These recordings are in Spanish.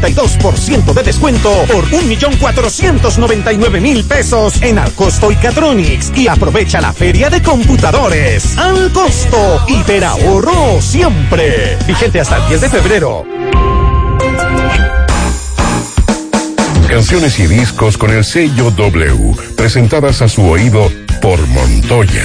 52% de descuento por 1.499.000 pesos en Alcosto y Catronics y aprovecha la feria de computadores. Al costo, y ahorro siempre. Vigente hasta el 10 de febrero. Canciones y discos con el sello W, presentadas a su oído por Montoya.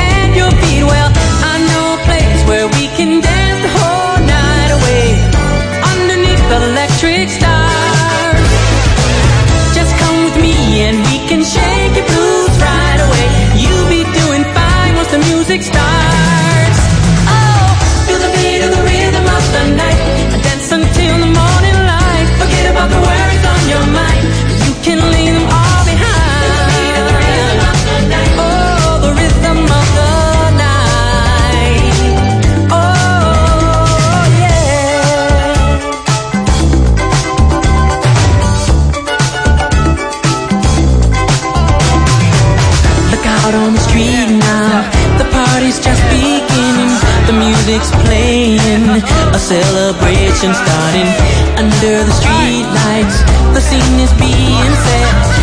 A celebration starting under the street lights. The scene is being set.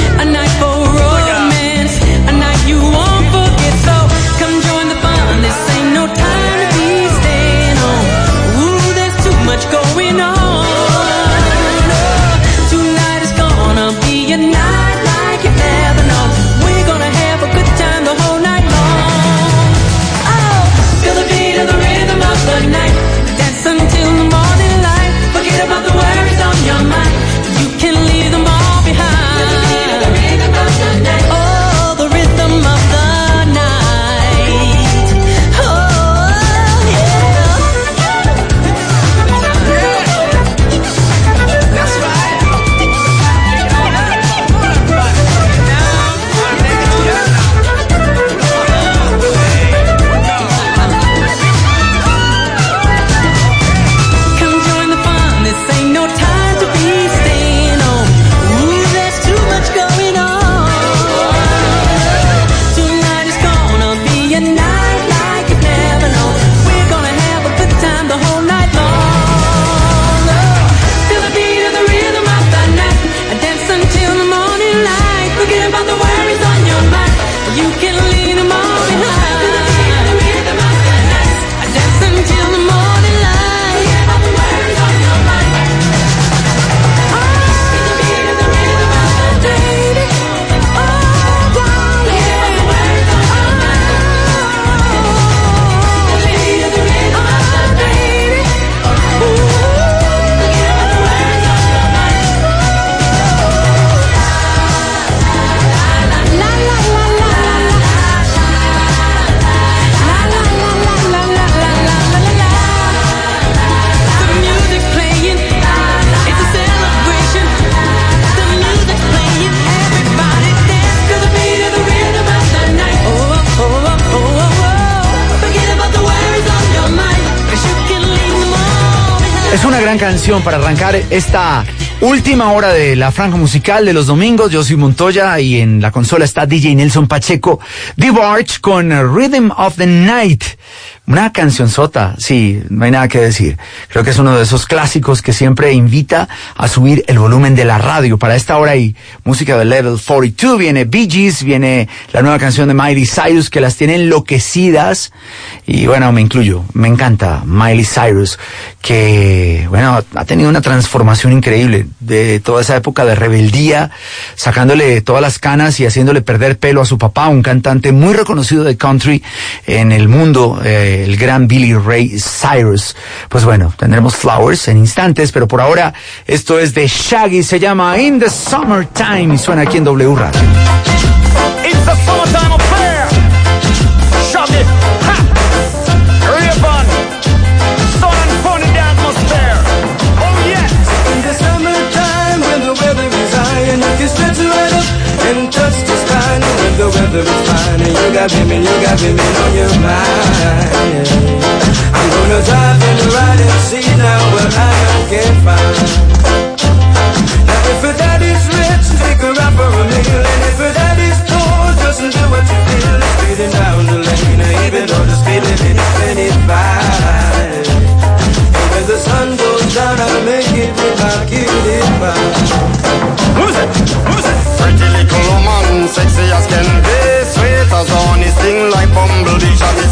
Canción para arrancar esta última hora de la franja musical de los domingos. Yo soy Montoya y en la consola está DJ Nelson Pacheco. The Arch con Rhythm of the Night. Una canción sota, sí, no hay nada que decir. Creo que es uno de esos clásicos que siempre invita a subir el volumen de la radio. Para esta hora hay música de Level 42, viene Bee Gees, viene la nueva canción de Miley Cyrus que las tiene enloquecidas. Y bueno, me incluyo, me encanta Miley Cyrus, que bueno, ha tenido una transformación increíble de toda esa época de rebeldía, sacándole todas las canas y haciéndole perder pelo a su papá, un cantante muy reconocido de country en el mundo. Eh, el gran Billy Ray Cyrus. Pues bueno, tendremos Flowers en instantes, pero por ahora esto es de Shaggy, se llama In the Summertime y suena aquí en W Radio. It's the summertime of prayer. Shaggy, ha! Hurry up on. Sun and fun in atmosphere. Oh yes! In the summertime when the weather is high and you can stretch right and touch got women, you got women on your mind. I'm gonna drive and ride and see now what I can find. Now if her daddy's rich, take her out for a meal, and if her daddy's poor, just do what you feel. Speeding down the lane, even though the speed limit is 25. And when the sun goes down, I'll make it with my cutie pie. Who's it?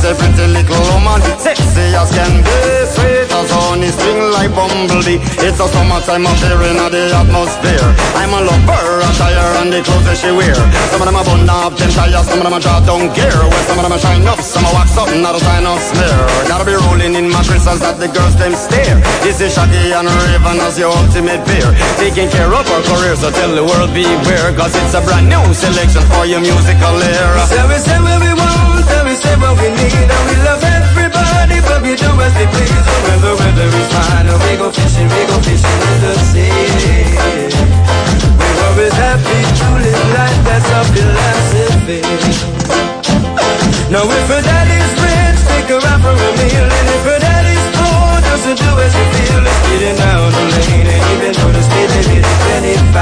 We say pretty little woman, sexy as can be Sweet as honey, sting like bumblebee. It's a summertime affair in the atmosphere. I'm a lover, attire and the clothes that she wear. Some of them are bun up, them tires, some of them are draw down gear Well, some of them are shine up, some are wax up, not a sign of smear. Gotta be rolling in my crystals that the girls them stare. This is Shaggy and Raven as your ultimate peer Taking care of our careers, so tell the world beware. Cause it's a brand new selection for your musical era. So we say what we say what we need, and we love everybody, but we do as we please. And when the weather is fine, we go fishing, we go fishing in the sea. We're always happy to life, that's our philosophy. Now if her daddy's rich, take her out for a meal, and if her daddy's poor, to do as you feel. Let's get it down the lane, and even though the speed limit is 25.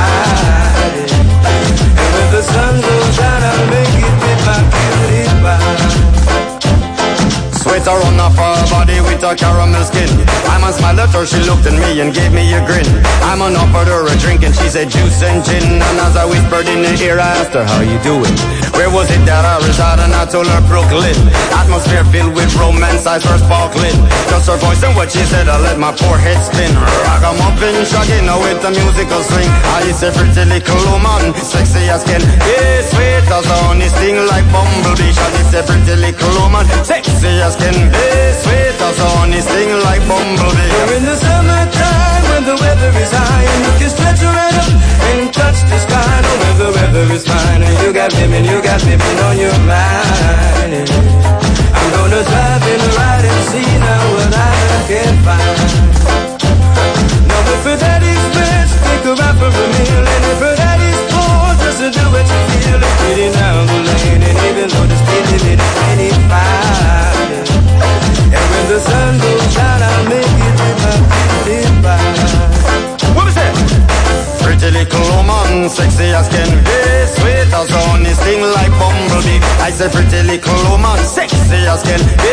And when the sun goes down, I'll make Sweater on off her body with a caramel skin. I'm a smile at her, she looked at me and gave me a grin. I'm on offered her a drink and she said juice and gin. And as I whispered in her ear, I asked her, how you doing? Where was it that I resided? And I told her Brooklyn. Atmosphere filled with romance, eyes were sparkling. Just her voice and what she said, I let my poor head spin. Ragamuffin, shagging her with a musical swing. I is a pretty little woman, sexy as can Yeah, sweet as honey, sting like bumblebee. She is a pretty little woman, sexy as can be Sweet as honey, sting like bumblebee We're in the summertime when the weather is high and you can stretch right and touch the sky. No, when the weather is fine and you got women, you got women on your mind. I'm gonna drive and ride and see now what I can find. Now if her daddy's rich, take her out for a meal, and if her daddy's poor, just do what sexy as can be. Sweet as honey, sting like bumblebee. I say pretty little woman, sexy as can be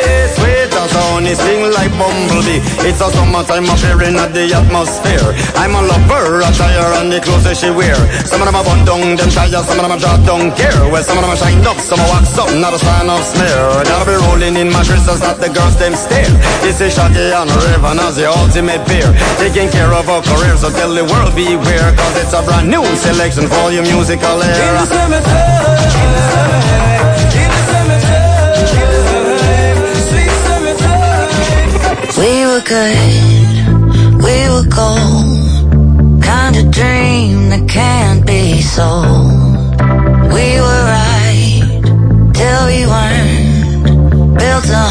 honey, sting like bumblebee. It's a summertime affair in the atmosphere. I'm a lover, attire and the clothes that she wear. Some of them are bun down, them tires, some of them are draw down care. Well, some of them are shine up, some are wax up, not a sign of smear. Gotta be rolling in my crystals that the girls them stare. This is Shaggy and Raven as the ultimate peer Taking care of our careers, so tell the world beware. Cause it's a brand new selection for your musical era. In the summertime, were good, we were gold. Kind of dream that can't be sold. We were right till we weren't. Built a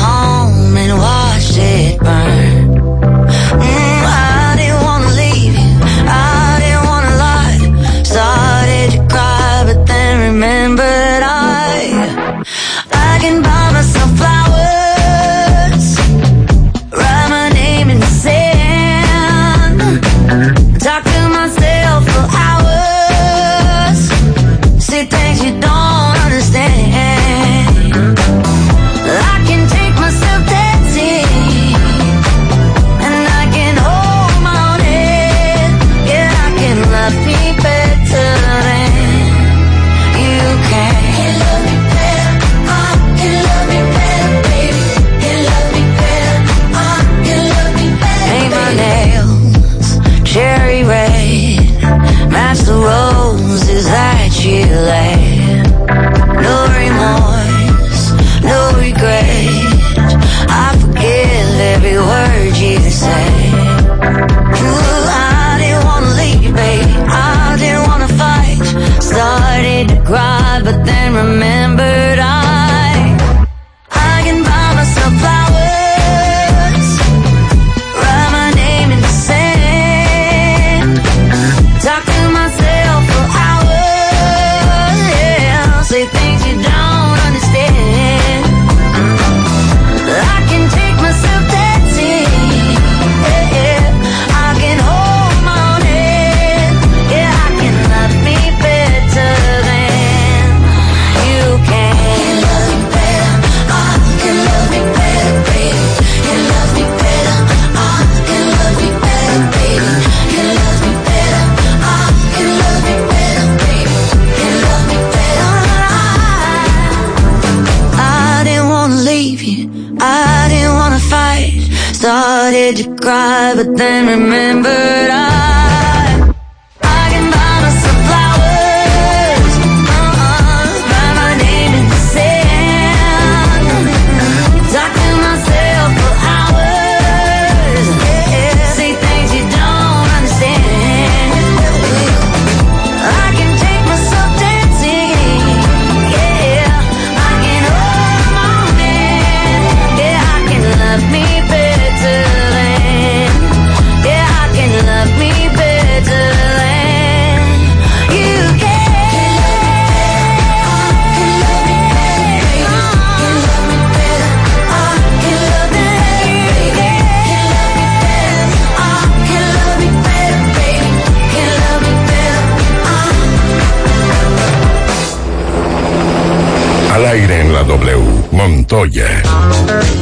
Montoya.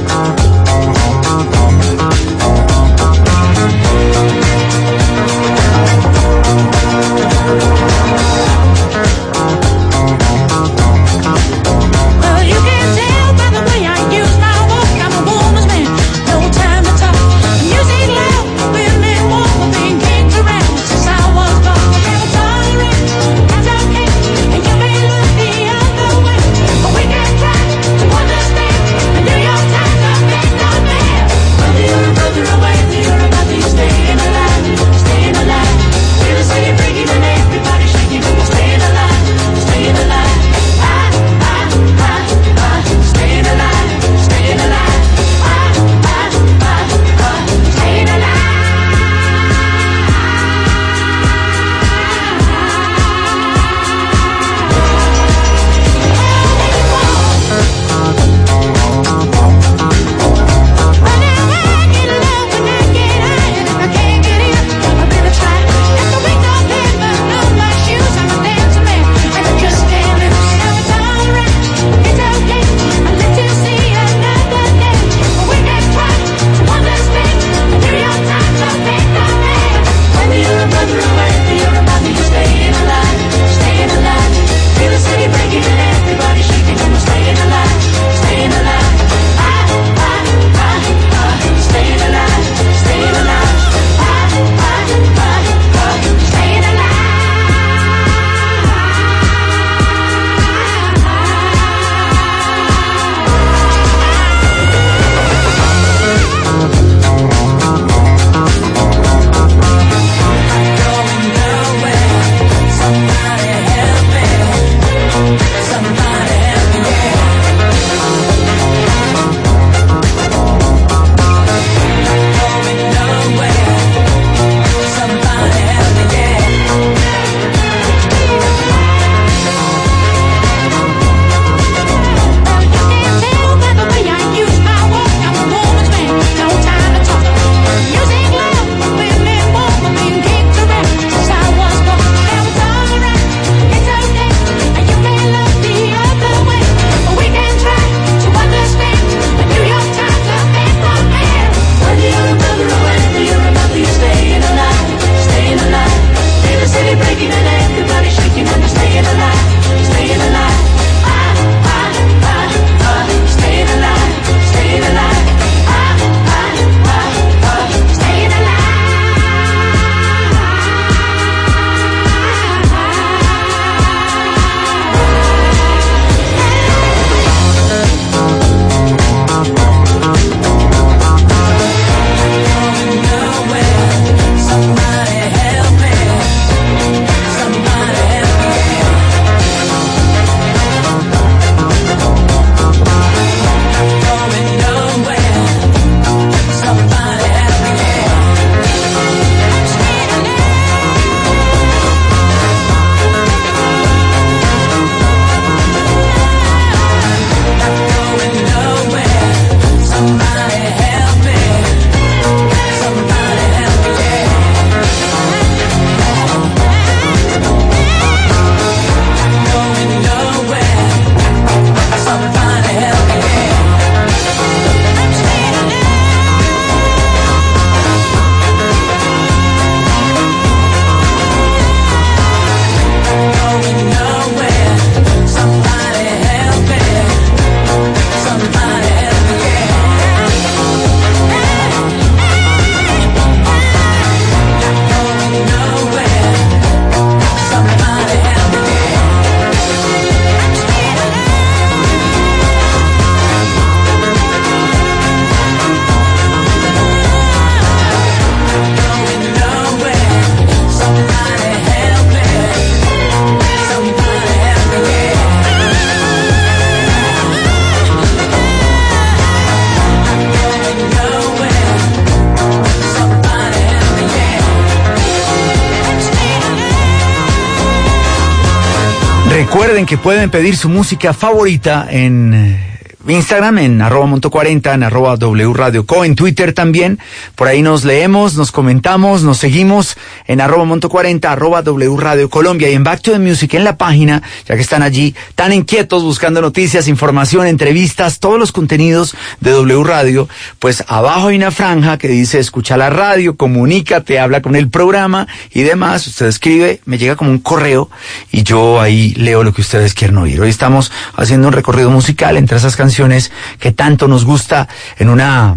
Que pueden pedir su música favorita en eh, Instagram, en arroba monto 40, en arroba W Radio Co, en Twitter también. Por ahí nos leemos, nos comentamos, nos seguimos en arroba monto 40, arroba W Radio Colombia y en Back to the Music en la página, ya que están allí tan inquietos buscando noticias, información, entrevistas, todos los contenidos de W Radio, pues abajo hay una franja que dice escucha la radio, comunícate, habla con el programa y demás. Usted escribe, me llega como un correo y yo ahí leo lo que ustedes quieren oír. Hoy estamos haciendo un recorrido musical entre esas canciones que tanto nos gusta en una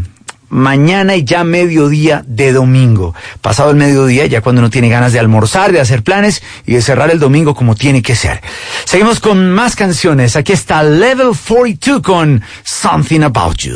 mañana y ya mediodía de domingo. Pasado el mediodía, ya cuando uno tiene ganas de almorzar, de hacer planes y de cerrar el domingo como tiene que ser. Seguimos con más canciones. Aquí está Level 42 con Something About You.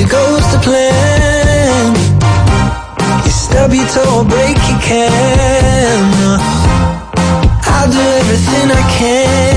Really goes to plan. You stub your toe or break your can. I'll do everything I can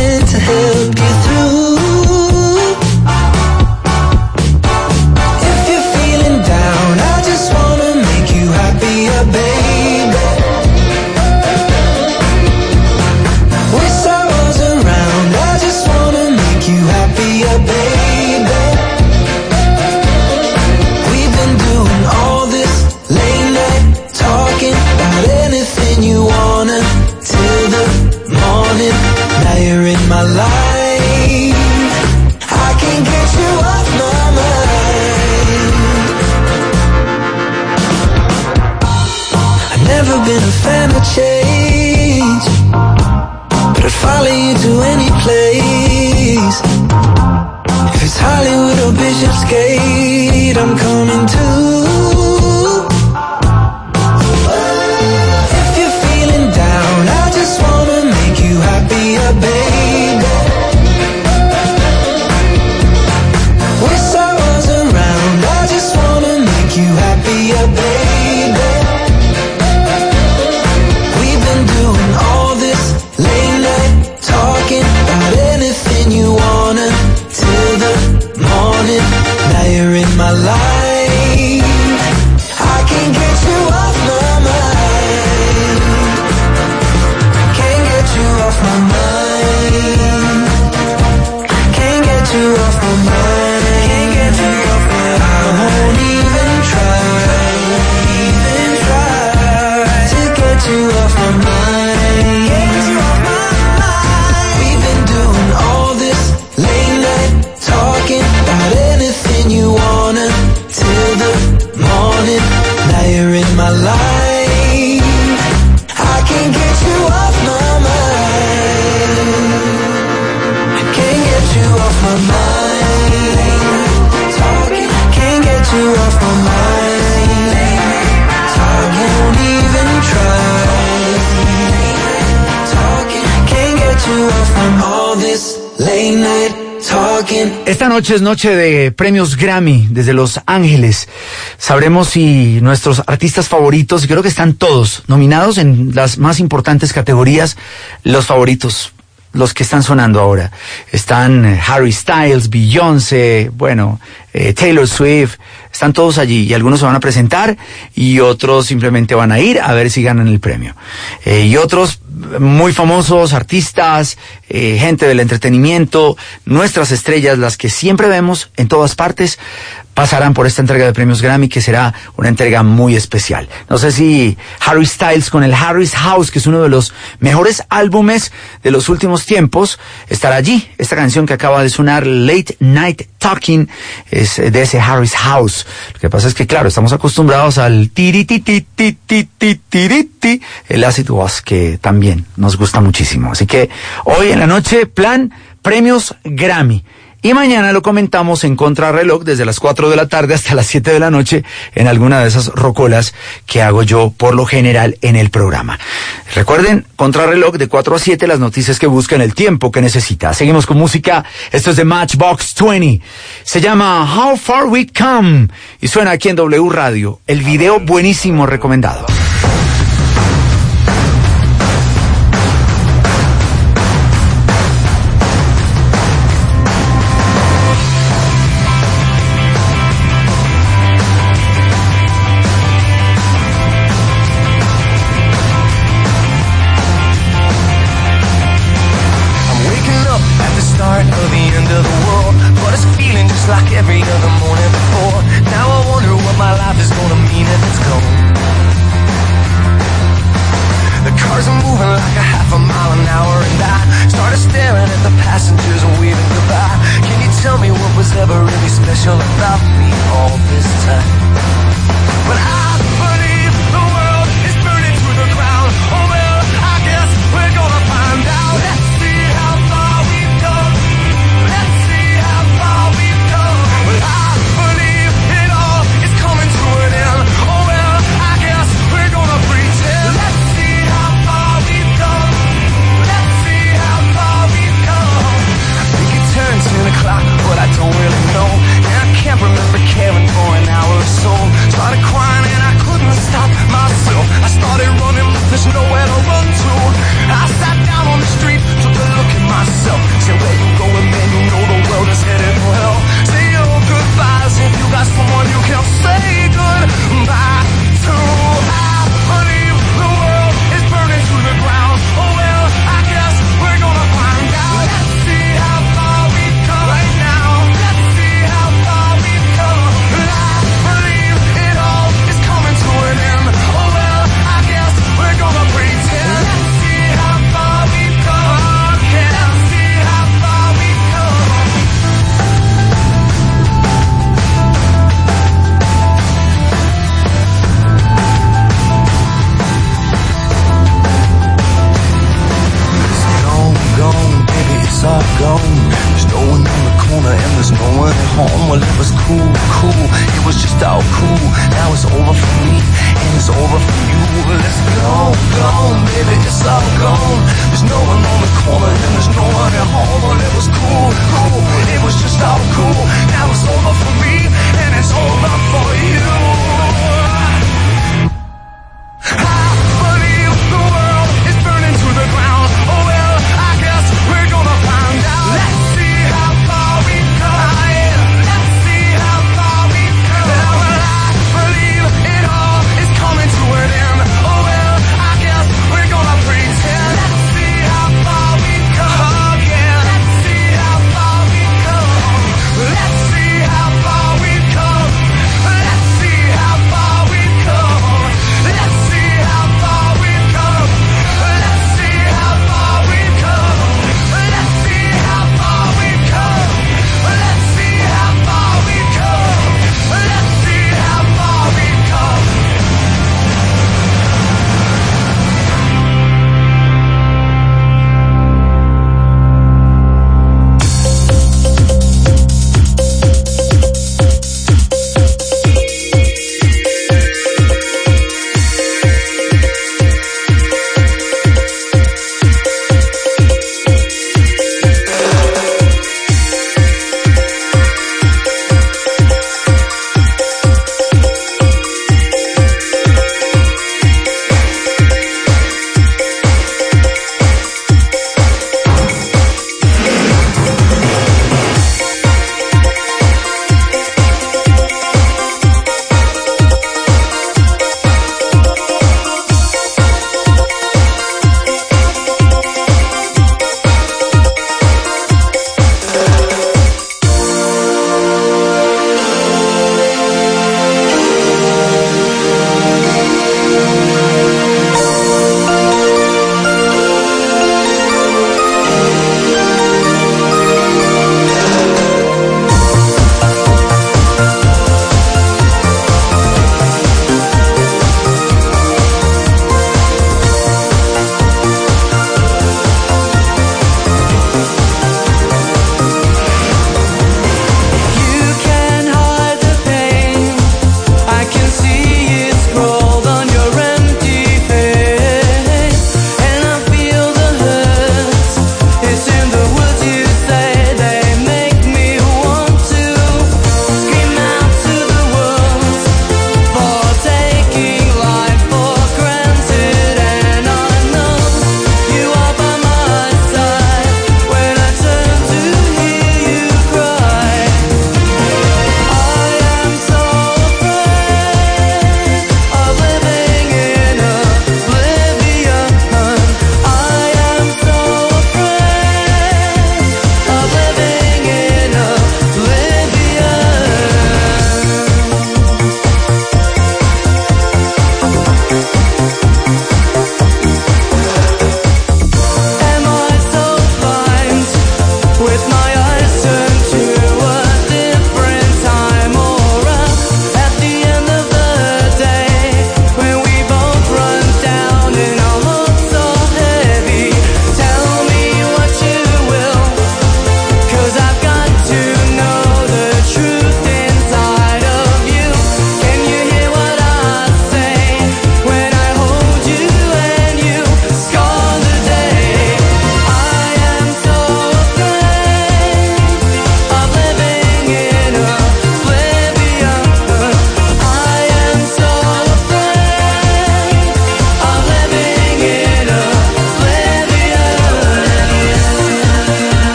Esta noche es noche de premios Grammy desde Los Ángeles. Sabremos si nuestros artistas favoritos, y creo que están todos nominados en las más importantes categorías, los favoritos, los que están sonando ahora. Están eh, Harry Styles, Beyoncé, bueno, eh, Taylor Swift, están todos allí y algunos se van a presentar y otros simplemente van a ir a ver si ganan el premio. Eh, y otros muy famosos, artistas, eh, gente del entretenimiento, nuestras estrellas, las que siempre vemos en todas partes, pasarán por esta entrega de premios Grammy, que será una entrega muy especial. No sé si Harry Styles con el Harry's House, que es uno de los mejores álbumes de los últimos tiempos, estará allí. Esta canción que acaba de sonar, Late Night Talking, es de ese Harry's House. Lo que pasa es que, claro, estamos acostumbrados al tirititititititiriti, el acid was, que también nos gusta muchísimo. Así que hoy en la noche, plan premios Grammy. Y mañana lo comentamos en Contrarreloj desde las 4 de la tarde hasta las 7 de la noche en alguna de esas rocolas que hago yo por lo general en el programa. Recuerden, Contrarreloj de 4 a 7, las noticias que buscan el tiempo que necesita. Seguimos con música. Esto es de Matchbox 20. Se llama How Far We Come y suena aquí en W Radio. El video buenísimo recomendado.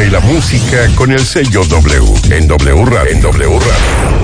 Y la música con el sello W en W Radio. En W Radio.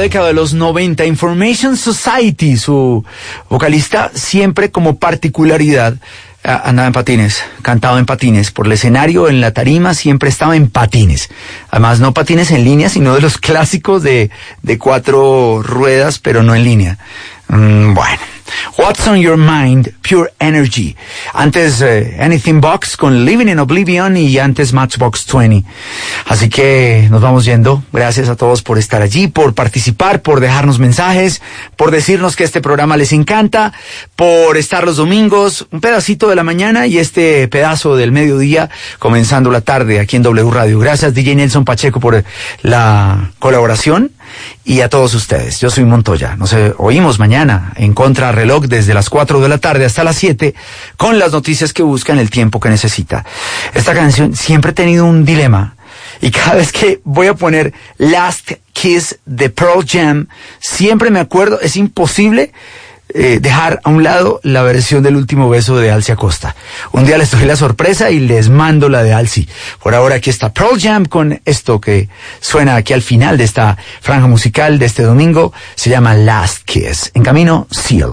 Década de los 90, Information Society, su vocalista siempre como particularidad andaba en patines, cantaba en patines, por el escenario, en la tarima, siempre estaba en patines. Además, no patines en línea, sino de los clásicos de, de cuatro ruedas, pero no en línea. Mm, bueno. What's on Your Mind, Pure Energy. Antes eh, Anything Box con Living in Oblivion y antes Matchbox 20. Así que nos vamos yendo. Gracias a todos por estar allí, por participar, por dejarnos mensajes, por decirnos que este programa les encanta, por estar los domingos, un pedacito de la mañana y este pedazo del mediodía comenzando la tarde aquí en W Radio. Gracias DJ Nelson Pacheco por la colaboración y a todos ustedes. Yo soy Montoya. Nos eh, oímos mañana en Contra Reloj desde las 4 de la tarde hasta las 7 con las noticias que buscan el tiempo que necesita. Esta canción siempre he tenido un dilema y cada vez que voy a poner Last Kiss de Pearl Jam, siempre me acuerdo, es imposible eh, dejar a un lado la versión del último beso de Alcia Costa. Un día les doy la sorpresa y les mando la de Alci. Por ahora aquí está Pearl Jam con esto que suena aquí al final de esta franja musical de este domingo. Se llama Last Kiss. En camino, Seal.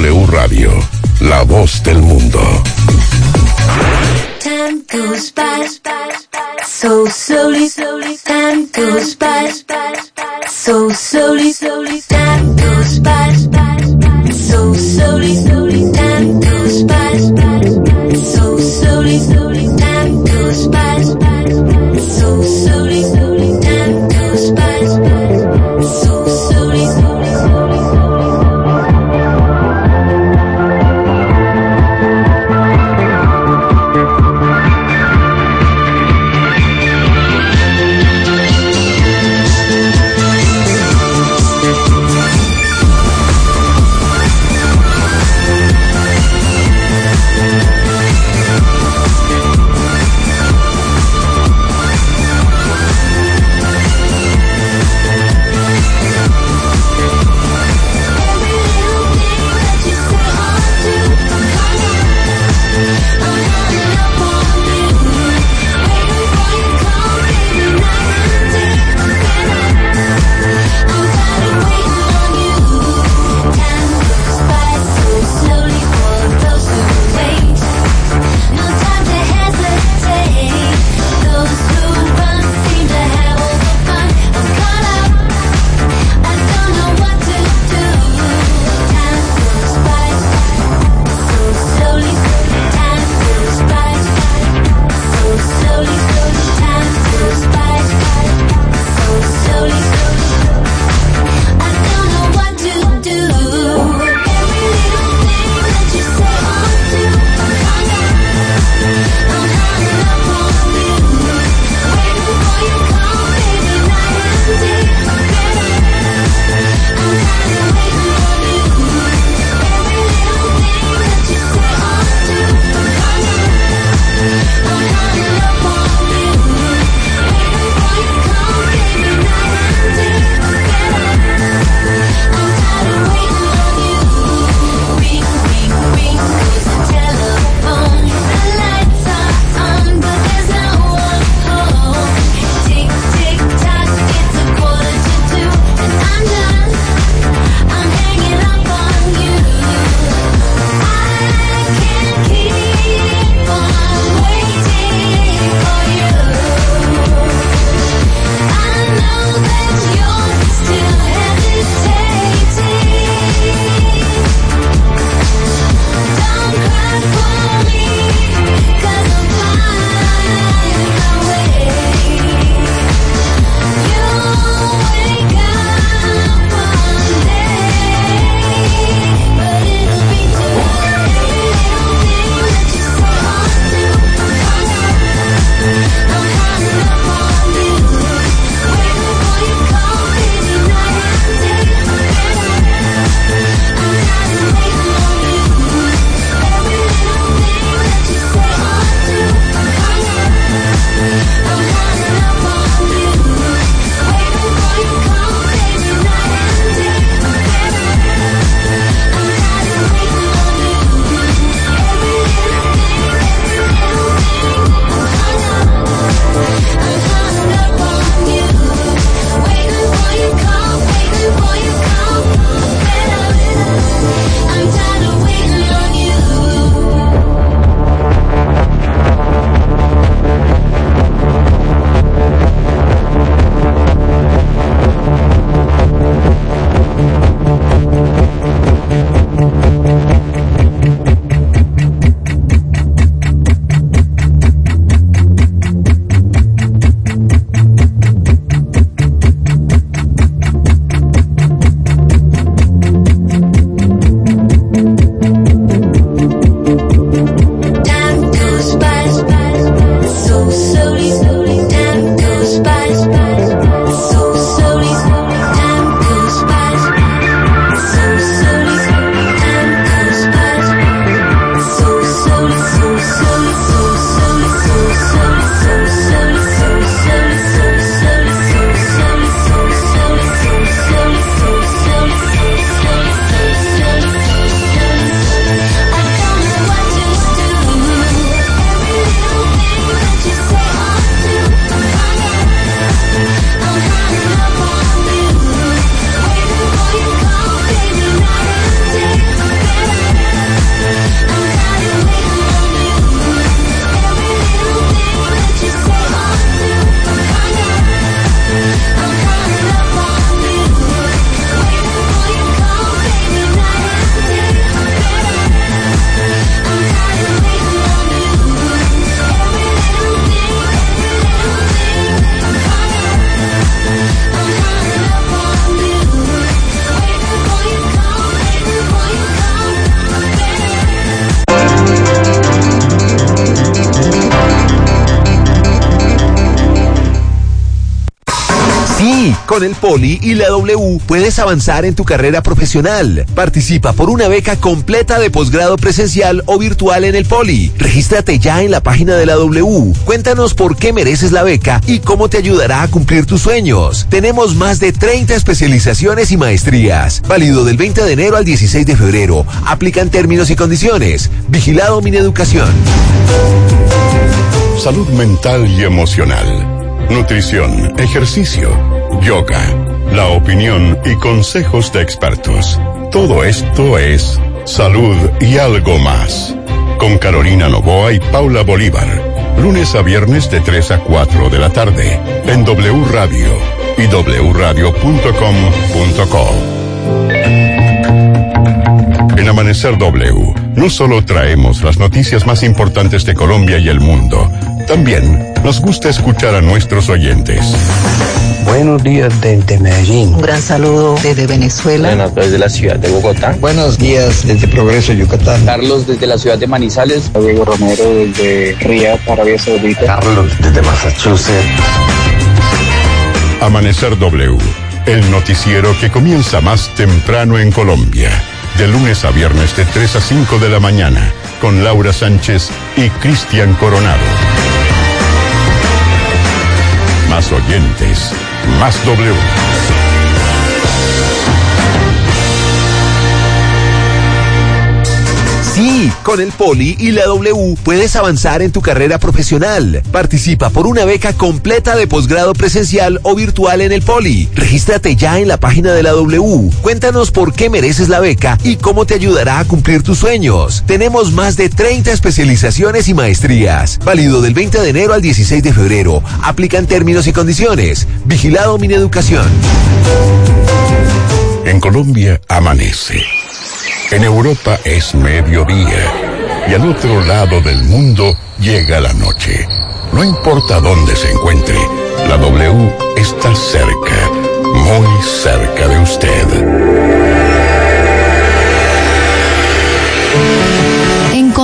W Radio, la voz del mundo. Time goes by so slowly, slowly. Time goes by so slowly, slowly. Con el Poli y la W puedes avanzar en tu carrera profesional. Participa por una beca completa de posgrado presencial o virtual en el Poli. Regístrate ya en la página de la W. Cuéntanos por qué mereces la beca y cómo te ayudará a cumplir tus sueños. Tenemos más de 30 especializaciones y maestrías. Válido del 20 de enero al 16 de febrero. Aplican términos y condiciones. Vigilado Mineducación. Salud mental y emocional. Nutrición, ejercicio, yoga, la opinión y consejos de expertos. Todo esto es salud y algo más. Con Carolina Novoa y Paula Bolívar. Lunes a viernes de 3 a 4 de la tarde. En W Radio y wradio.com.co. En Amanecer W, no solo traemos las noticias más importantes de Colombia y el mundo, también nos gusta escuchar a nuestros oyentes. Buenos días desde Medellín. Un gran saludo desde Venezuela. Buenas desde la ciudad de Bogotá. Buenos días desde Progreso, Yucatán. Carlos desde la ciudad de Manizales. Diego Romero desde Riyadh, Arabia Saudita. Carlos desde Massachusetts. Amanecer W, el noticiero que comienza más temprano en Colombia. De lunes a viernes de 3 a 5 de la mañana, con Laura Sánchez y Cristian Coronado. Más oyentes, más W. Sí, con el Poli y la W puedes avanzar en tu carrera profesional. Participa por una beca completa de posgrado presencial o virtual en el Poli. Regístrate ya en la página de la W. Cuéntanos por qué mereces la beca y cómo te ayudará a cumplir tus sueños. Tenemos más de 30 especializaciones y maestrías. Válido del 20 de enero al 16 de febrero. Aplican términos y condiciones. Vigilado Mineducación. En Colombia amanece. En Europa es mediodía. Y al otro lado del mundo llega la noche. No importa dónde se encuentre, la W está cerca, muy cerca de usted.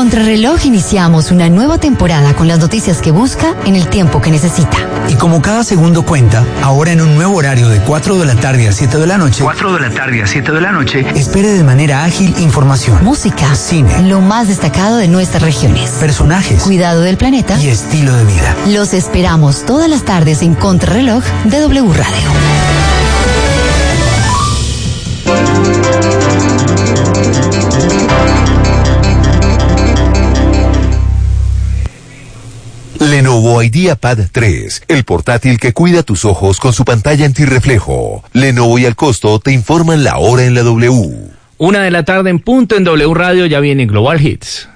Contrarreloj iniciamos una nueva temporada con las noticias que busca en el tiempo que necesita. Y como cada segundo cuenta, ahora en un nuevo horario de 4 de la tarde a 7 de la noche, 4 de la tarde a 7 de la noche, espere de manera ágil información, Música, cine, lo más destacado de nuestras regiones, personajes cuidado del planeta y estilo de vida. Los esperamos todas las tardes en Contrarreloj de W Radio. Lenovo IdeaPad 3, el portátil que cuida tus ojos con su pantalla antirreflejo. Lenovo y al costo te informan la hora en la W. Una de la tarde en punto en W Radio ya viene Global Hits.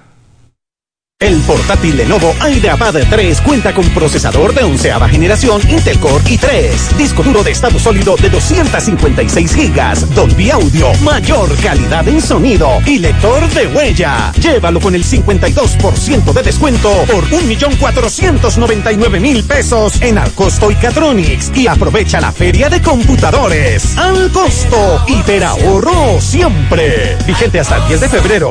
El portátil Lenovo IdeaPad 3 cuenta con procesador de onceava generación Intel Core i3, disco duro de estado sólido de 256 gigas, Dolby Audio, mayor calidad en sonido y lector de huella. Llévalo con el 52% de descuento por 1.499.000 pesos en Alcosto y Catronics y aprovecha la feria de computadores. Al costo, hiperahorro siempre. Vigente hasta el 10 de febrero.